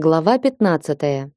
Глава 15.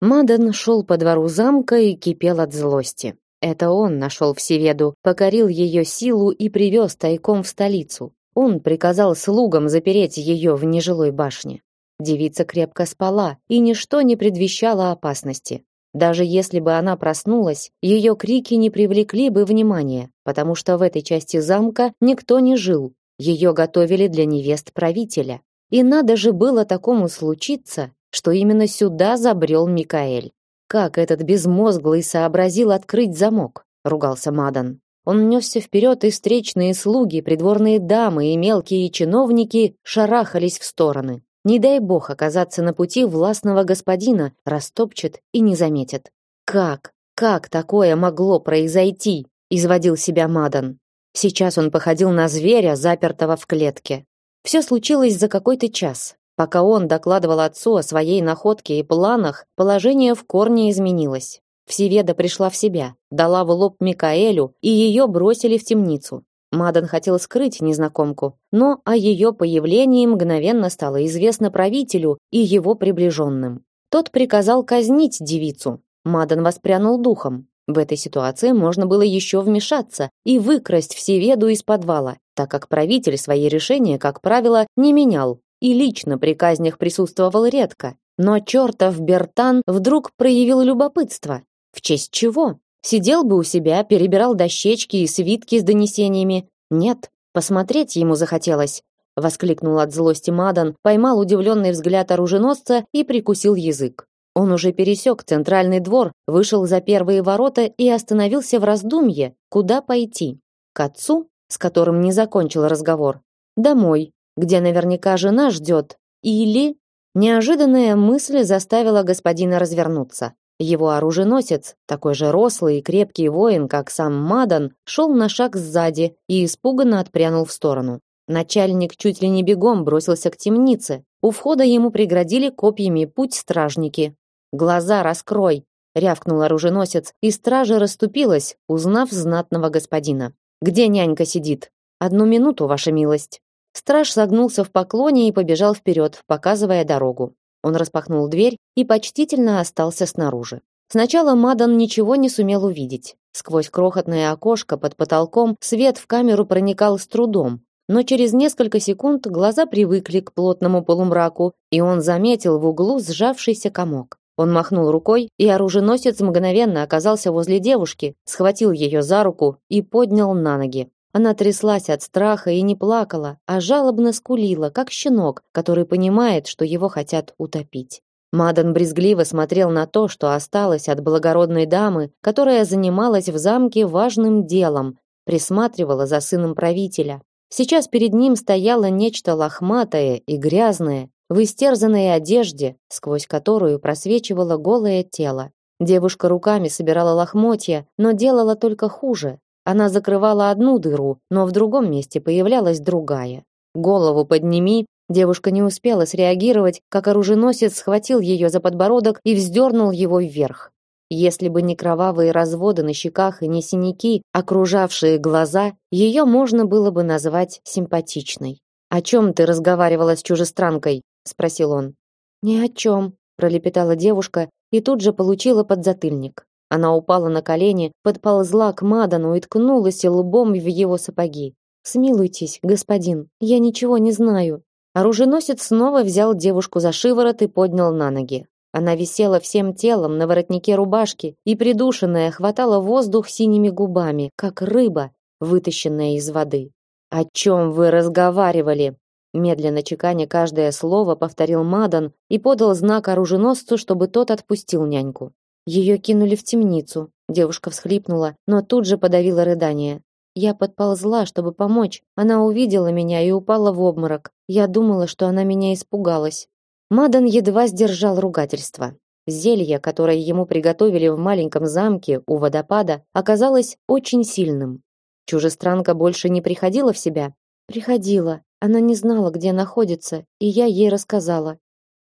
Мадан шел по двору замка и кипел от злости. Это он нашел Всеведу, покорил ее силу и привез тайком в столицу. Он приказал слугам запереть ее в нежилой башне. Девица крепко спала, и ничто не предвещало опасности. Даже если бы она проснулась, ее крики не привлекли бы внимания, потому что в этой части замка никто не жил. Ее готовили для невест правителя. И надо же было такому случиться, что именно сюда забрел Микаэль. Как этот безмозглый сообразил открыть замок, ругался Мадан. Он несся вперед, и встречные слуги, придворные дамы и мелкие чиновники шарахались в стороны. Не дай бог оказаться на пути властного господина, растопчет и не заметит. Как? Как такое могло произойти? изводил себя Мадан. Сейчас он походил на зверя, запертого в клетке. Все случилось за какой-то час. Пока он докладывал отцу о своей находке и планах, положение в корне изменилось. Всеведа пришла в себя, дала в лоб Микаэлю, и ее бросили в темницу. Мадан хотел скрыть незнакомку, но о ее появлении мгновенно стало известно правителю и его приближенным. Тот приказал казнить девицу. Мадан воспрянул духом. В этой ситуации можно было еще вмешаться и выкрасть Всеведу из подвала, так как правитель свои решения, как правило, не менял и лично при казнях присутствовал редко. Но чертов Бертан вдруг проявил любопытство. В честь чего? Сидел бы у себя, перебирал дощечки и свитки с донесениями. Нет, посмотреть ему захотелось. Воскликнул от злости Мадан, поймал удивленный взгляд оруженосца и прикусил язык. Он уже пересек центральный двор, вышел за первые ворота и остановился в раздумье, куда пойти. К отцу, с которым не закончил разговор, домой, где наверняка жена ждет, или... Неожиданная мысль заставила господина развернуться. Его оруженосец, такой же рослый и крепкий воин, как сам Мадан, шел на шаг сзади и испуганно отпрянул в сторону. Начальник чуть ли не бегом бросился к темнице. У входа ему преградили копьями путь стражники. Глаза раскрой, рявкнул оруженосец, и стража расступилась, узнав знатного господина. Где нянька сидит? Одну минуту, ваша милость. Страж согнулся в поклоне и побежал вперед, показывая дорогу. Он распахнул дверь и почтительно остался снаружи. Сначала Мадан ничего не сумел увидеть. Сквозь крохотное окошко под потолком свет в камеру проникал с трудом, но через несколько секунд глаза привыкли к плотному полумраку, и он заметил в углу сжавшийся комок. Он махнул рукой, и оруженосец мгновенно оказался возле девушки, схватил ее за руку и поднял на ноги. Она тряслась от страха и не плакала, а жалобно скулила, как щенок, который понимает, что его хотят утопить. Мадан брезгливо смотрел на то, что осталось от благородной дамы, которая занималась в замке важным делом, присматривала за сыном правителя. Сейчас перед ним стояло нечто лохматое и грязное, в истерзанной одежде, сквозь которую просвечивало голое тело. Девушка руками собирала лохмотья, но делала только хуже. Она закрывала одну дыру, но в другом месте появлялась другая. Голову подними, девушка не успела среагировать, как оруженосец схватил ее за подбородок и вздернул его вверх. Если бы не кровавые разводы на щеках и не синяки, окружавшие глаза, ее можно было бы назвать симпатичной. О чем ты разговаривала с чужестранкой? спросил он. Ни о чем, пролепетала девушка и тут же получила подзатыльник. Она упала на колени, подползла к Мадану и ткнулась лбом в его сапоги. Смилуйтесь, господин, я ничего не знаю. Оруженосец снова взял девушку за шиворот и поднял на ноги. Она висела всем телом на воротнике рубашки и придушенная хватала воздух синими губами, как рыба, вытащенная из воды. О чем вы разговаривали? Медленно чеканя каждое слово, повторил Мадан и подал знак оруженосцу, чтобы тот отпустил няньку. Ее кинули в темницу. Девушка всхлипнула, но тут же подавила рыдание. Я подползла, чтобы помочь. Она увидела меня и упала в обморок. Я думала, что она меня испугалась. Мадан едва сдержал ругательство. Зелье, которое ему приготовили в маленьком замке у водопада, оказалось очень сильным. Чужестранка больше не приходила в себя. Приходила, она не знала, где находится, и я ей рассказала.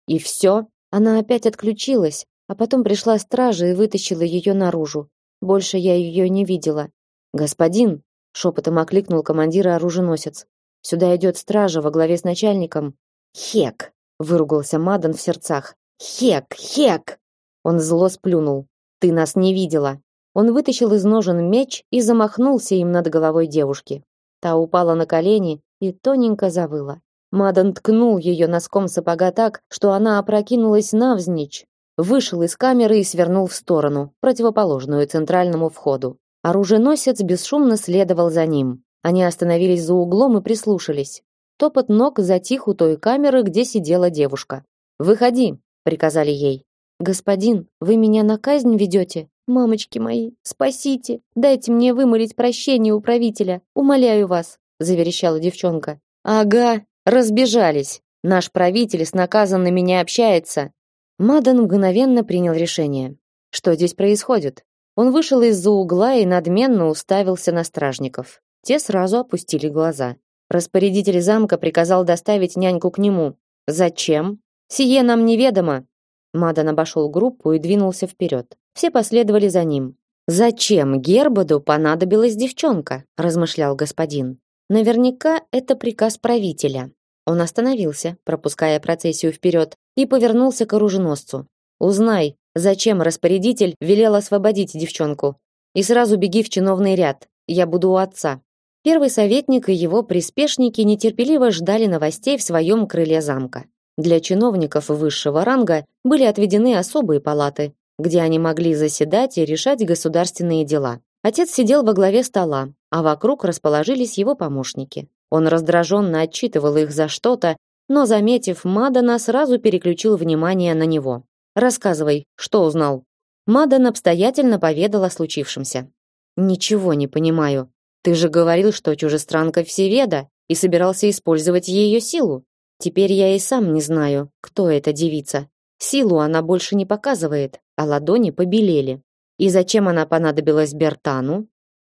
И все? Она опять отключилась, а потом пришла стража и вытащила ее наружу. Больше я ее не видела. Господин, шепотом окликнул командира оруженосец. Сюда идет стража во главе с начальником. Хек, выругался Мадан в сердцах. Хек, хек. Он зло сплюнул. Ты нас не видела. Он вытащил из ножен меч и замахнулся им над головой девушки. Та упала на колени и тоненько завыла. Мадан ткнул ее носком сапога так, что она опрокинулась навзничь, вышел из камеры и свернул в сторону, противоположную центральному входу. Оруженосец бесшумно следовал за ним. Они остановились за углом и прислушались. Топот ног затих у той камеры, где сидела девушка. «Выходи», — приказали ей. «Господин, вы меня на казнь ведете? Мамочки мои, спасите! Дайте мне вымолить прощение у правителя, умоляю вас!» — заверещала девчонка. «Ага, разбежались. Наш правитель с наказанными не общается». Мадан мгновенно принял решение. Что здесь происходит? Он вышел из-за угла и надменно уставился на стражников. Те сразу опустили глаза. Распорядитель замка приказал доставить няньку к нему. Зачем? Сие нам неведомо. Мадан обошел группу и двинулся вперед. Все последовали за ним. Зачем Гербоду понадобилась девчонка? размышлял господин. Наверняка это приказ правителя. Он остановился, пропуская процессию вперед, и повернулся к оруженосцу. Узнай, Зачем распорядитель велел освободить девчонку? И сразу беги в чиновный ряд. Я буду у отца. Первый советник и его приспешники нетерпеливо ждали новостей в своем крыле замка. Для чиновников высшего ранга были отведены особые палаты, где они могли заседать и решать государственные дела. Отец сидел во главе стола, а вокруг расположились его помощники. Он раздраженно отчитывал их за что-то, но, заметив Мадана, сразу переключил внимание на него. Рассказывай, что узнал. Мадан обстоятельно поведал о случившемся. Ничего не понимаю. Ты же говорил, что чужестранка всеведа и собирался использовать ее силу. Теперь я и сам не знаю, кто эта девица. Силу она больше не показывает, а ладони побелели. И зачем она понадобилась Бертану?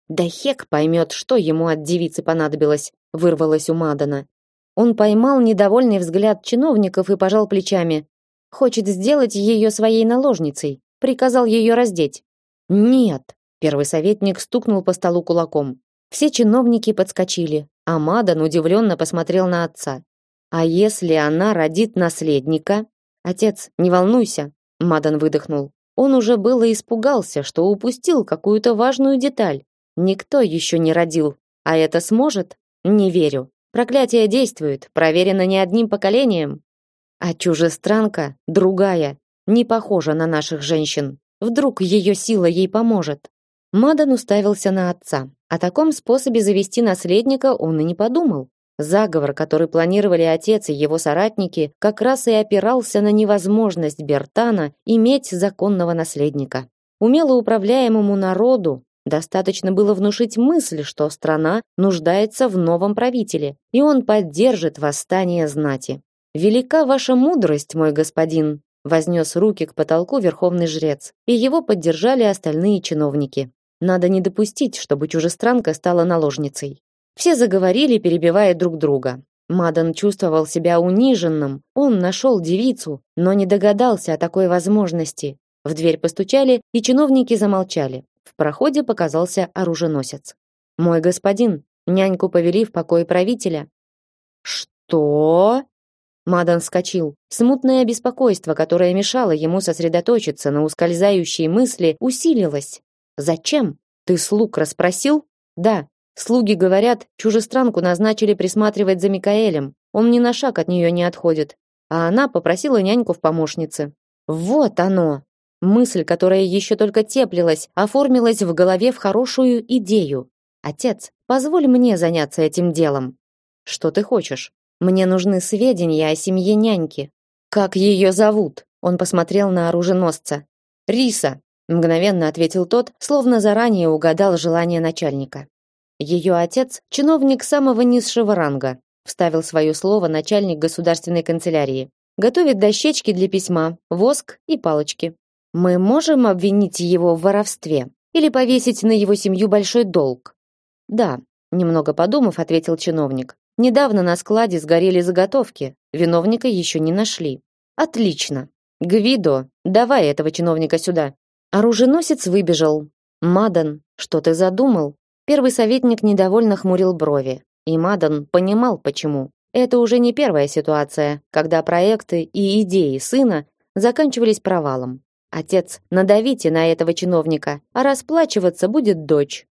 Да Хек поймет, что ему от девицы понадобилось, вырвалось у Мадана. Он поймал недовольный взгляд чиновников и пожал плечами. Хочет сделать ее своей наложницей. Приказал ее раздеть. Нет. Первый советник стукнул по столу кулаком. Все чиновники подскочили, а Мадан удивленно посмотрел на отца. А если она родит наследника? Отец, не волнуйся, Мадан выдохнул. Он уже было испугался, что упустил какую-то важную деталь. Никто еще не родил, а это сможет? Не верю. Проклятие действует, проверено не одним поколением. А чужестранка другая, не похожа на наших женщин. Вдруг ее сила ей поможет. Мадан уставился на отца. О таком способе завести наследника он и не подумал. Заговор, который планировали отец и его соратники, как раз и опирался на невозможность Бертана иметь законного наследника. Умело управляемому народу достаточно было внушить мысль, что страна нуждается в новом правителе, и он поддержит восстание знати. Велика ваша мудрость, мой господин, вознес руки к потолку верховный жрец, и его поддержали остальные чиновники. Надо не допустить, чтобы чужестранка стала наложницей. Все заговорили, перебивая друг друга. Мадан чувствовал себя униженным. Он нашел девицу, но не догадался о такой возможности. В дверь постучали, и чиновники замолчали. В проходе показался оруженосец. Мой господин, няньку повели в покой правителя. Что? Мадан вскочил. Смутное беспокойство, которое мешало ему сосредоточиться на ускользающей мысли, усилилось. «Зачем? Ты слуг расспросил?» «Да. Слуги говорят, чужестранку назначили присматривать за Микаэлем. Он ни на шаг от нее не отходит. А она попросила няньку в помощнице». «Вот оно!» Мысль, которая еще только теплилась, оформилась в голове в хорошую идею. «Отец, позволь мне заняться этим делом». «Что ты хочешь?» Мне нужны сведения о семье няньки. Как ее зовут? Он посмотрел на оруженосца. Риса, мгновенно ответил тот, словно заранее угадал желание начальника. Ее отец чиновник самого низшего ранга, вставил свое слово начальник государственной канцелярии. Готовит дощечки для письма, воск и палочки. Мы можем обвинить его в воровстве или повесить на его семью большой долг. Да, немного подумав, ответил чиновник. Недавно на складе сгорели заготовки, виновника еще не нашли. Отлично. Гвидо, давай этого чиновника сюда. Оруженосец выбежал. Мадан, что ты задумал? Первый советник недовольно хмурил брови, и Мадан понимал почему. Это уже не первая ситуация, когда проекты и идеи сына заканчивались провалом. Отец, надавите на этого чиновника, а расплачиваться будет дочь.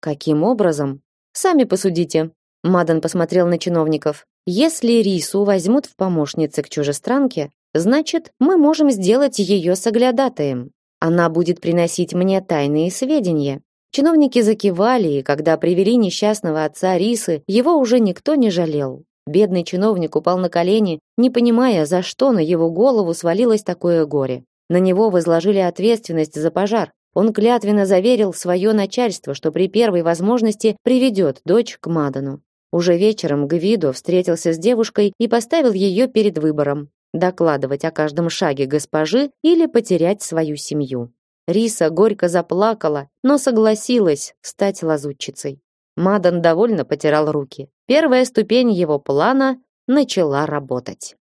Каким образом? Сами посудите. Мадан посмотрел на чиновников. Если Рису возьмут в помощницы к чужестранке, значит, мы можем сделать ее соглядатаем. Она будет приносить мне тайные сведения. Чиновники закивали, и когда привели несчастного отца Рисы, его уже никто не жалел. Бедный чиновник упал на колени, не понимая, за что на его голову свалилось такое горе. На него возложили ответственность за пожар. Он клятвенно заверил свое начальство, что при первой возможности приведет дочь к Мадану. Уже вечером Гвидо встретился с девушкой и поставил ее перед выбором: докладывать о каждом шаге госпожи или потерять свою семью. Риса горько заплакала, но согласилась стать лазутчицей. Мадан довольно потирал руки. Первая ступень его плана начала работать.